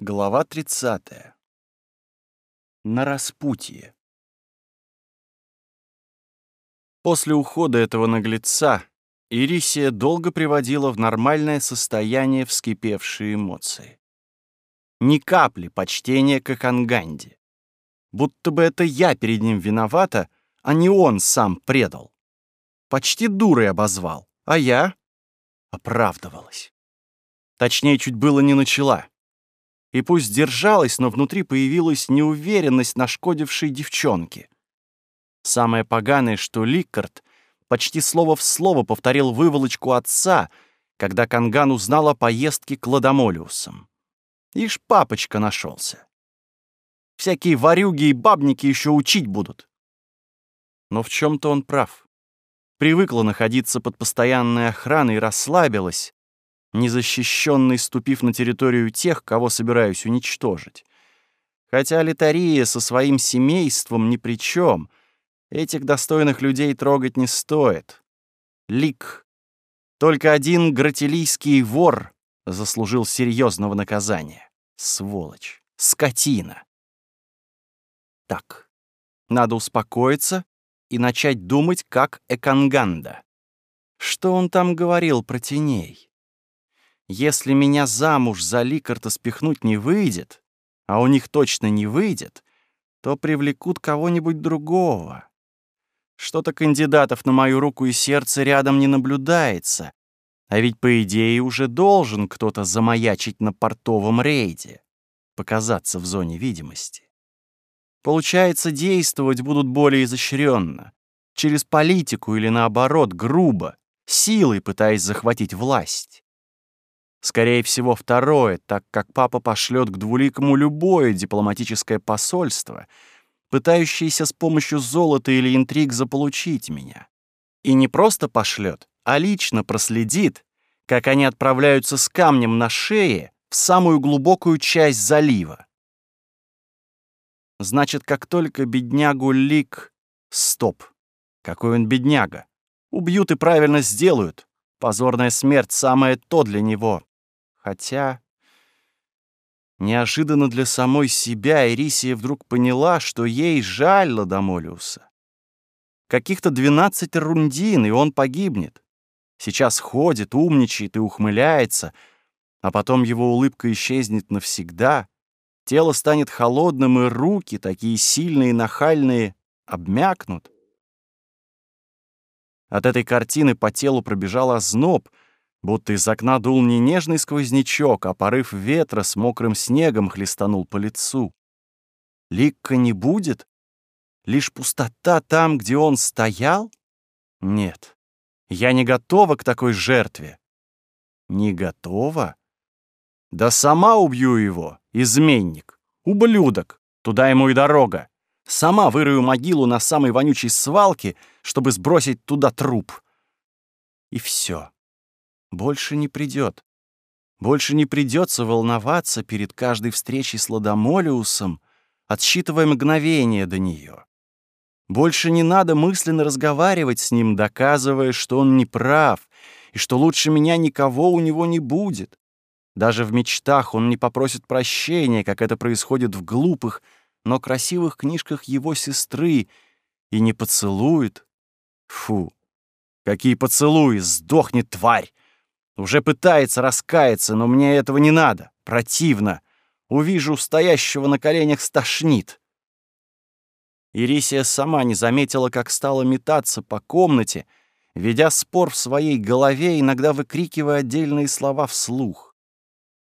Глава 30. На распутье. После ухода этого наглеца Ирисия долго приводила в нормальное состояние вскипевшие эмоции. Ни капли почтения к Аканганде. Будто бы это я перед ним виновата, а не он сам предал. Почти дурой обозвал, а я оправдывалась. Точнее, чуть было не начала и пусть держалась, но внутри появилась неуверенность нашкодившей девчонки. Самое поганое, что Ликкард почти слово в слово повторил выволочку отца, когда Канган узнал о поездке к Ладомолиусам. Ишь, папочка нашелся. Всякие ворюги и бабники еще учить будут. Но в чем-то он прав. Привыкла находиться под постоянной охраной и расслабилась, незащищенный, ступив на территорию тех, кого собираюсь уничтожить. Хотя Литария со своим семейством ни при чем, этих достойных людей трогать не стоит. Лик. Только один гратилийский вор заслужил серьезного наказания. Сволочь. Скотина. Так, надо успокоиться и начать думать, как Эканганда. Что он там говорил про теней? Если меня замуж за Ликарта спихнуть не выйдет, а у них точно не выйдет, то привлекут кого-нибудь другого. Что-то кандидатов на мою руку и сердце рядом не наблюдается, а ведь, по идее, уже должен кто-то замаячить на портовом рейде, показаться в зоне видимости. Получается, действовать будут более изощренно, через политику или, наоборот, грубо, силой пытаясь захватить власть. Скорее всего, второе, так как папа пошлет к двуликому любое дипломатическое посольство, пытающееся с помощью золота или интриг заполучить меня. И не просто пошлет, а лично проследит, как они отправляются с камнем на шее в самую глубокую часть залива. Значит, как только беднягу Лик... Стоп. Какой он бедняга. Убьют и правильно сделают. Позорная смерть — самое то для него. Хотя... Неожиданно для самой себя Ирисия вдруг поняла, что ей жаль Ладомолиуса. Каких-то двенадцать рундин, и он погибнет. Сейчас ходит, умничает и ухмыляется, а потом его улыбка исчезнет навсегда. Тело станет холодным, и руки, такие сильные и нахальные, обмякнут. От этой картины по телу пробежал озноб — будто из окна дул не нежный сквознячок, а порыв ветра с мокрым снегом хлестанул по лицу. Ликка не будет? Лишь пустота там, где он стоял? Нет, я не готова к такой жертве. Не готова? Да сама убью его, изменник, ублюдок, туда ему и дорога. Сама вырою могилу на самой вонючей свалке, чтобы сбросить туда труп. И все больше не придет. Больше не придется волноваться перед каждой встречей с Ладомолиусом, отсчитывая мгновение до нее. Больше не надо мысленно разговаривать с ним, доказывая, что он не прав и что лучше меня никого у него не будет. Даже в мечтах он не попросит прощения, как это происходит в глупых, но красивых книжках его сестры, и не поцелует. Фу, какие поцелуи, сдохнет тварь! Уже пытается раскаяться, но мне этого не надо. Противно. Увижу стоящего на коленях стошнит. Ирисия сама не заметила, как стала метаться по комнате, ведя спор в своей голове, иногда выкрикивая отдельные слова вслух.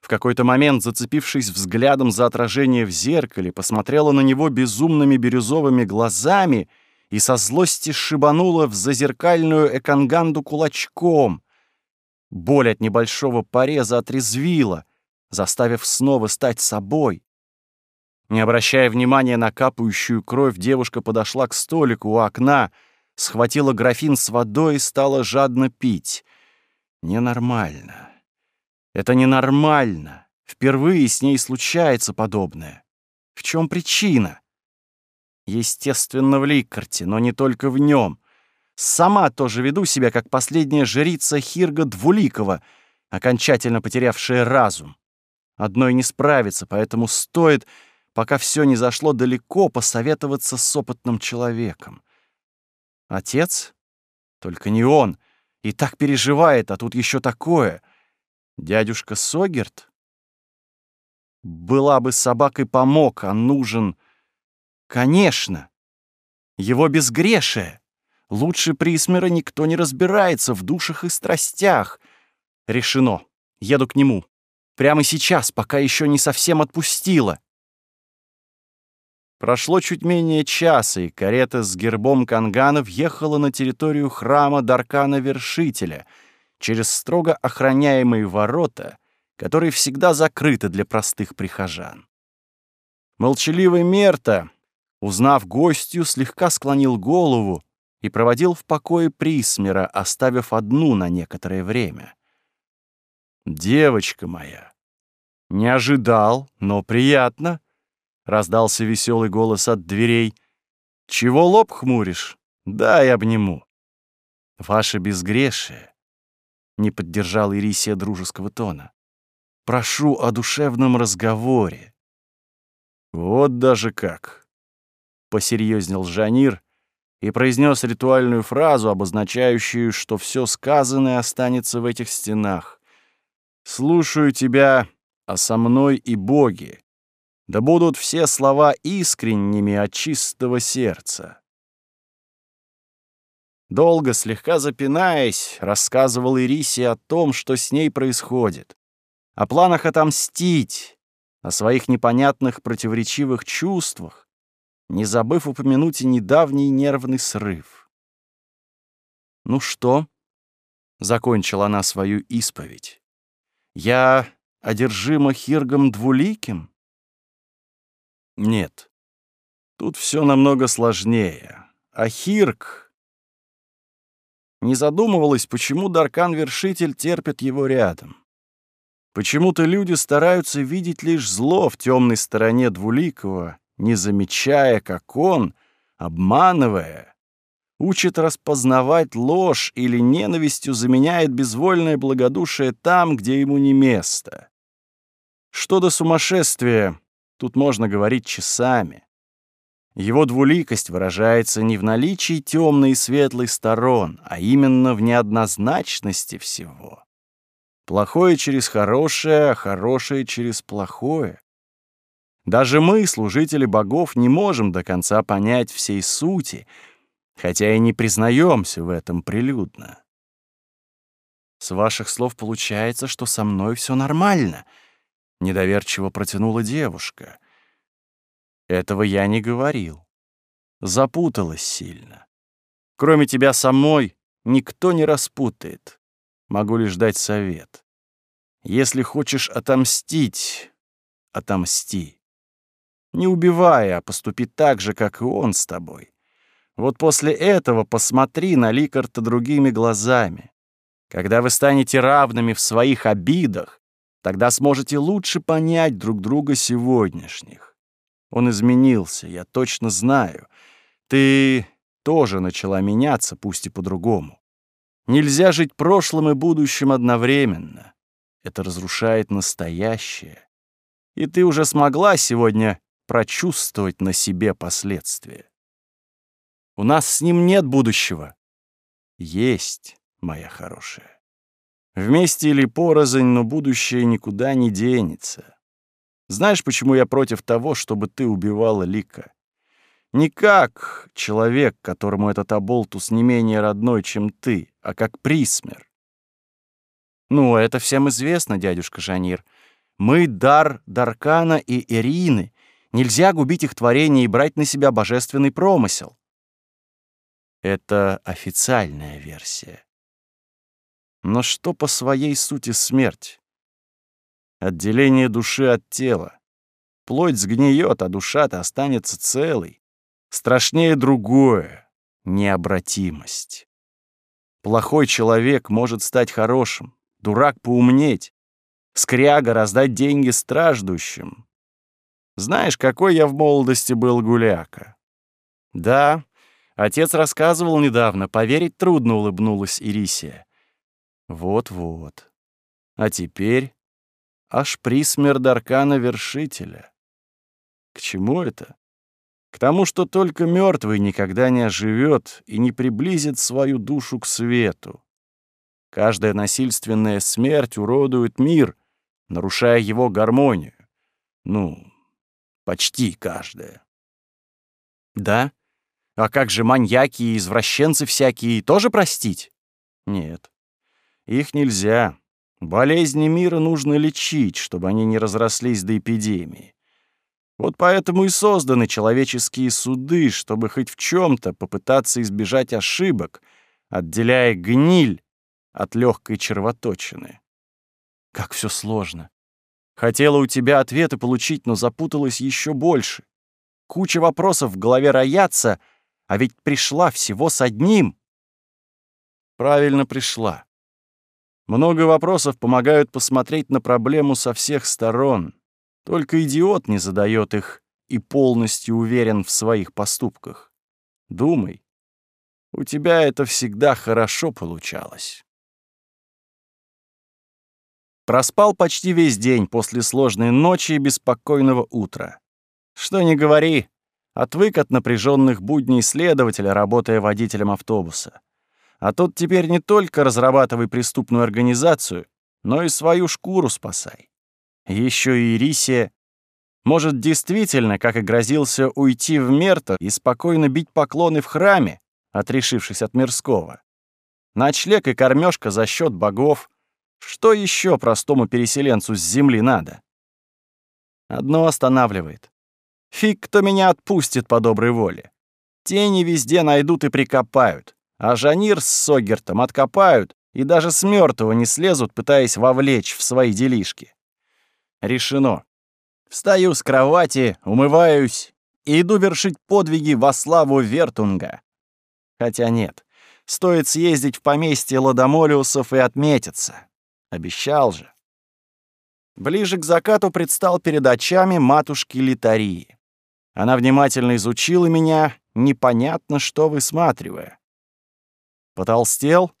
В какой-то момент, зацепившись взглядом за отражение в зеркале, посмотрела на него безумными бирюзовыми глазами и со злости шибанула в зазеркальную эканганду кулачком, Боль от небольшого пореза отрезвила, заставив снова стать собой. Не обращая внимания на капающую кровь, девушка подошла к столику у окна, схватила графин с водой и стала жадно пить. Ненормально. Это ненормально. Впервые с ней случается подобное. В чем причина? Естественно, в Ликарте, но не только в нем. Сама тоже веду себя, как последняя жрица Хирга Двуликова, окончательно потерявшая разум. Одной не справиться, поэтому стоит, пока все не зашло далеко, посоветоваться с опытным человеком. Отец? Только не он. И так переживает, а тут еще такое. Дядюшка Согерт? Была бы собакой помог, а нужен... Конечно. Его безгрешие. Лучше Присмера никто не разбирается в душах и страстях. Решено. Еду к нему. Прямо сейчас, пока еще не совсем отпустила. Прошло чуть менее часа, и карета с гербом Кангана въехала на территорию храма Даркана-Вершителя через строго охраняемые ворота, которые всегда закрыты для простых прихожан. Молчаливый Мерта, узнав гостью, слегка склонил голову и проводил в покое Присмера, оставив одну на некоторое время. «Девочка моя!» «Не ожидал, но приятно!» — раздался веселый голос от дверей. «Чего лоб хмуришь? Дай обниму!» «Ваше безгрешие!» — не поддержал Ирисия дружеского тона. «Прошу о душевном разговоре». «Вот даже как!» — посерьезнел Жанир и произнес ритуальную фразу, обозначающую, что все сказанное останется в этих стенах. «Слушаю тебя, а со мной и боги. Да будут все слова искренними от чистого сердца». Долго, слегка запинаясь, рассказывал Ириси о том, что с ней происходит, о планах отомстить, о своих непонятных противоречивых чувствах, не забыв упомянуть и недавний нервный срыв. «Ну что?» — закончила она свою исповедь. «Я одержима Хиргом Двуликим?» «Нет, тут все намного сложнее. А Хирг...» Не задумывалась, почему Даркан-Вершитель терпит его рядом. Почему-то люди стараются видеть лишь зло в темной стороне Двуликого не замечая, как он, обманывая, учит распознавать ложь или ненавистью заменяет безвольное благодушие там, где ему не место. Что до сумасшествия, тут можно говорить часами. Его двуликость выражается не в наличии темной и светлой сторон, а именно в неоднозначности всего. Плохое через хорошее, а хорошее через плохое. Даже мы, служители богов, не можем до конца понять всей сути, хотя и не признаемся в этом прилюдно. «С ваших слов получается, что со мной все нормально», — недоверчиво протянула девушка. «Этого я не говорил. Запуталась сильно. Кроме тебя самой никто не распутает. Могу лишь дать совет. Если хочешь отомстить, отомсти не убивая, а поступи так же, как и он с тобой. Вот после этого посмотри на Ликарта другими глазами. Когда вы станете равными в своих обидах, тогда сможете лучше понять друг друга сегодняшних. Он изменился, я точно знаю. Ты тоже начала меняться, пусть и по-другому. Нельзя жить прошлым и будущим одновременно. Это разрушает настоящее. И ты уже смогла сегодня прочувствовать на себе последствия. У нас с ним нет будущего. Есть, моя хорошая. Вместе или порознь, но будущее никуда не денется. Знаешь, почему я против того, чтобы ты убивала Лика? Не как человек, которому этот оболтус не менее родной, чем ты, а как присмер. Ну, это всем известно, дядюшка Жанир. Мы дар Даркана и Ирины, Нельзя губить их творение и брать на себя божественный промысел. Это официальная версия. Но что по своей сути смерть? Отделение души от тела. Плоть сгниет, а душа-то останется целой. Страшнее другое — необратимость. Плохой человек может стать хорошим, дурак поумнеть, скряга раздать деньги страждущим, знаешь, какой я в молодости был гуляка. Да, отец рассказывал недавно, поверить трудно улыбнулась Ирисия. Вот-вот. А теперь аж присмерд аркана вершителя. К чему это? К тому, что только мертвый никогда не оживет и не приблизит свою душу к свету. Каждая насильственная смерть уродует мир, нарушая его гармонию. Ну, почти каждая. Да? А как же маньяки и извращенцы всякие тоже простить? Нет. Их нельзя. Болезни мира нужно лечить, чтобы они не разрослись до эпидемии. Вот поэтому и созданы человеческие суды, чтобы хоть в чем то попытаться избежать ошибок, отделяя гниль от легкой червоточины. Как все сложно. Хотела у тебя ответы получить, но запуталась еще больше. Куча вопросов в голове роятся, а ведь пришла всего с одним. Правильно пришла. Много вопросов помогают посмотреть на проблему со всех сторон. Только идиот не задает их и полностью уверен в своих поступках. Думай. У тебя это всегда хорошо получалось. Проспал почти весь день после сложной ночи и беспокойного утра. Что ни говори, отвык от напряженных будней следователя, работая водителем автобуса. А тут теперь не только разрабатывай преступную организацию, но и свою шкуру спасай. Еще и Ирисия. Может, действительно, как и грозился, уйти в Мерто и спокойно бить поклоны в храме, отрешившись от мирского. Ночлег и кормежка за счет богов — что еще простому переселенцу с земли надо? Одно останавливает. Фиг, кто меня отпустит по доброй воле. Тени везде найдут и прикопают, а Жанир с Согертом откопают и даже с мертвого не слезут, пытаясь вовлечь в свои делишки. Решено. Встаю с кровати, умываюсь и иду вершить подвиги во славу Вертунга. Хотя нет, стоит съездить в поместье Ладомолиусов и отметиться. Обещал же. Ближе к закату предстал перед очами матушки Литарии. Она внимательно изучила меня, непонятно что высматривая. «Потолстел?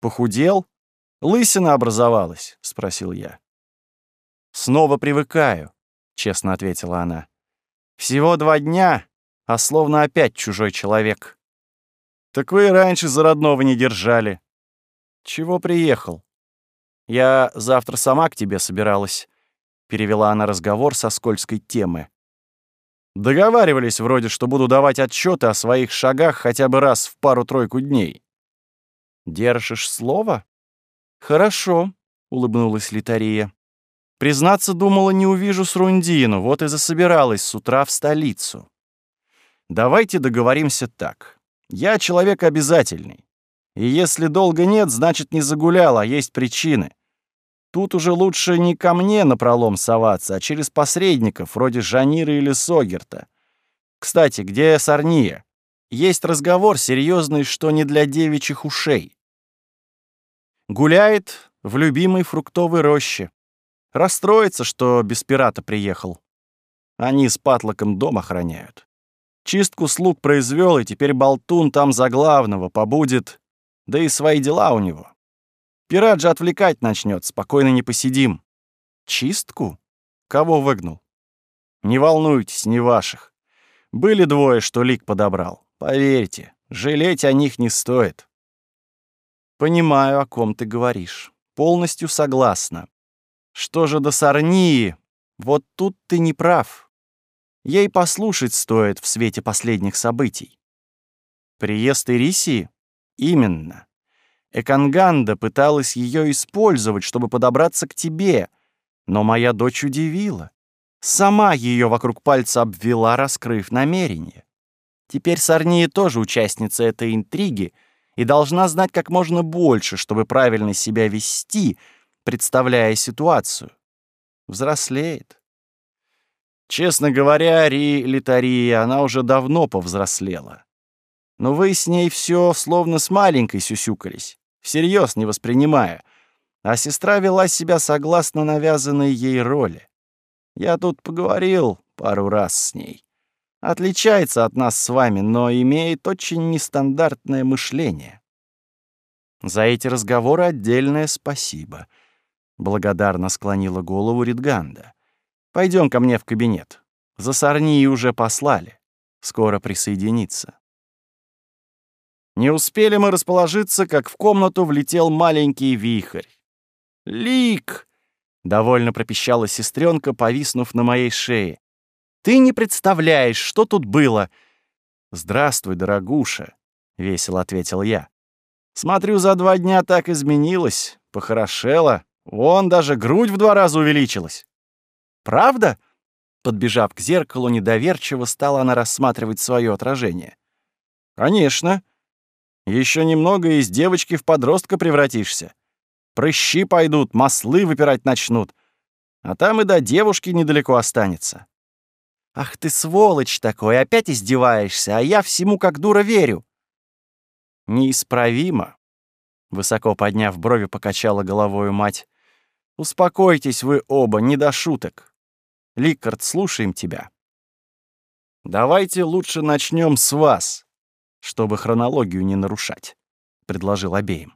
Похудел? Лысина образовалась?» — спросил я. «Снова привыкаю», — честно ответила она. «Всего два дня, а словно опять чужой человек». «Так вы раньше за родного не держали». «Чего приехал?» «Я завтра сама к тебе собиралась», — перевела она разговор со скользкой темы. «Договаривались вроде, что буду давать отчеты о своих шагах хотя бы раз в пару-тройку дней». «Держишь слово?» «Хорошо», — улыбнулась Литария. «Признаться, думала, не увижу Срундину, вот и засобиралась с утра в столицу. Давайте договоримся так. Я человек обязательный. И если долго нет, значит, не загулял, а есть причины. Тут уже лучше не ко мне напролом соваться, а через посредников, вроде Жанира или Согерта. Кстати, где Сарния? Есть разговор серьезный, что не для девичьих ушей. Гуляет в любимой фруктовой роще. Расстроится, что без пирата приехал. Они с Патлоком дом охраняют. Чистку слуг произвел, и теперь болтун там за главного побудет, да и свои дела у него. Пират же отвлекать начнет, спокойно не посидим. Чистку? Кого выгнал? Не волнуйтесь, не ваших. Были двое, что лик подобрал. Поверьте, жалеть о них не стоит. Понимаю, о ком ты говоришь. Полностью согласна. Что же до Сарнии? Вот тут ты не прав. Ей послушать стоит в свете последних событий. Приезд Ирисии? Именно. Эканганда пыталась ее использовать, чтобы подобраться к тебе, но моя дочь удивила. Сама ее вокруг пальца обвела, раскрыв намерение. Теперь Сарния тоже участница этой интриги и должна знать как можно больше, чтобы правильно себя вести, представляя ситуацию. Взрослеет. Честно говоря, Ри Литария, она уже давно повзрослела. Но вы с ней все словно с маленькой сюсюкались всерьез не воспринимая, а сестра вела себя согласно навязанной ей роли. Я тут поговорил пару раз с ней. Отличается от нас с вами, но имеет очень нестандартное мышление. За эти разговоры отдельное спасибо. Благодарно склонила голову Ридганда. Пойдем ко мне в кабинет. За Сорнии уже послали. Скоро присоединится. Не успели мы расположиться, как в комнату влетел маленький вихрь. «Лик!» — довольно пропищала сестренка, повиснув на моей шее. «Ты не представляешь, что тут было!» «Здравствуй, дорогуша!» — весело ответил я. «Смотрю, за два дня так изменилась, похорошела. Вон даже грудь в два раза увеличилась». «Правда?» Подбежав к зеркалу, недоверчиво стала она рассматривать свое отражение. «Конечно. Еще немного из девочки в подростка превратишься. Прыщи пойдут, маслы выпирать начнут. А там и до девушки недалеко останется. Ах ты сволочь такой, опять издеваешься, а я всему как дура верю. Неисправимо. Высоко подняв брови, покачала головою мать. Успокойтесь вы оба, не до шуток. Ликард, слушаем тебя. Давайте лучше начнем с вас, чтобы хронологию не нарушать, предложил обеим.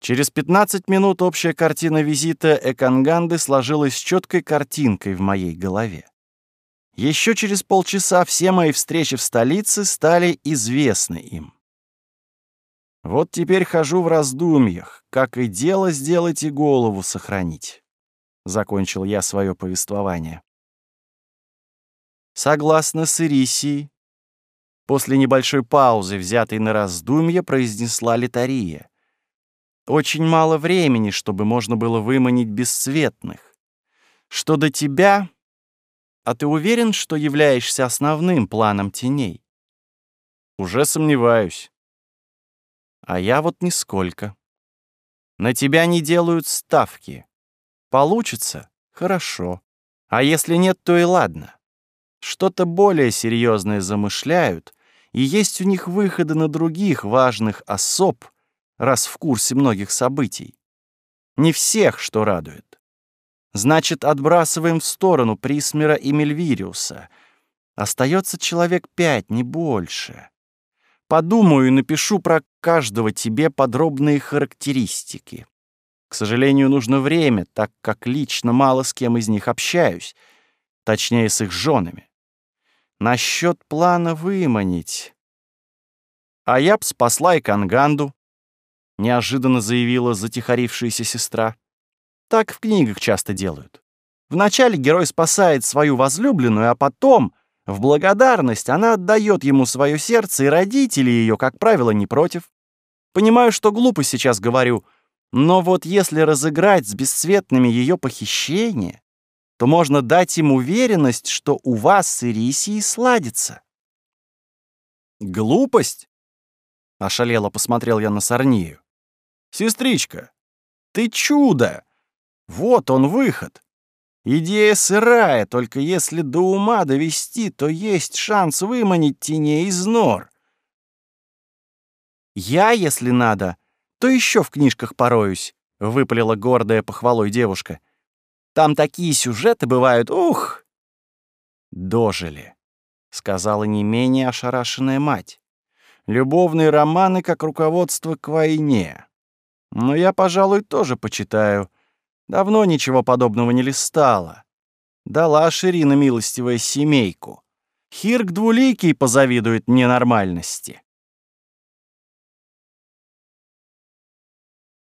Через 15 минут общая картина визита Эканганды сложилась четкой картинкой в моей голове. Еще через полчаса все мои встречи в столице стали известны им. Вот теперь хожу в раздумьях, как и дело сделать и голову сохранить. Закончил я свое повествование. Согласно с Ирисией, после небольшой паузы, взятой на раздумье, произнесла Литария. Очень мало времени, чтобы можно было выманить бесцветных. Что до тебя, а ты уверен, что являешься основным планом теней? Уже сомневаюсь. А я вот нисколько. На тебя не делают ставки. Получится — хорошо. А если нет, то и ладно. Что-то более серьезное замышляют, и есть у них выходы на других важных особ, раз в курсе многих событий. Не всех, что радует. Значит, отбрасываем в сторону Присмера и Мельвириуса. Остается человек пять, не больше. Подумаю и напишу про каждого тебе подробные характеристики. К сожалению, нужно время, так как лично мало с кем из них общаюсь, точнее, с их женами. Насчет плана выманить. А я б спасла и Канганду, — неожиданно заявила затихарившаяся сестра. «Так в книгах часто делают. Вначале герой спасает свою возлюбленную, а потом, в благодарность, она отдает ему свое сердце, и родители ее, как правило, не против. Понимаю, что глупо сейчас говорю, но вот если разыграть с бесцветными ее похищение, то можно дать им уверенность, что у вас с Ирисией сладится». «Глупость?» — ошалело посмотрел я на Сорнию. Сестричка, ты чудо! Вот он выход. Идея сырая, только если до ума довести, то есть шанс выманить теней из нор. Я, если надо, то еще в книжках пороюсь, выпалила гордая похвалой девушка. Там такие сюжеты бывают, ух! Дожили, сказала не менее ошарашенная мать. Любовные романы как руководство к войне. Но я, пожалуй, тоже почитаю. Давно ничего подобного не листала. Дала Ширина милостивая семейку. Хирк двуликий позавидует ненормальности.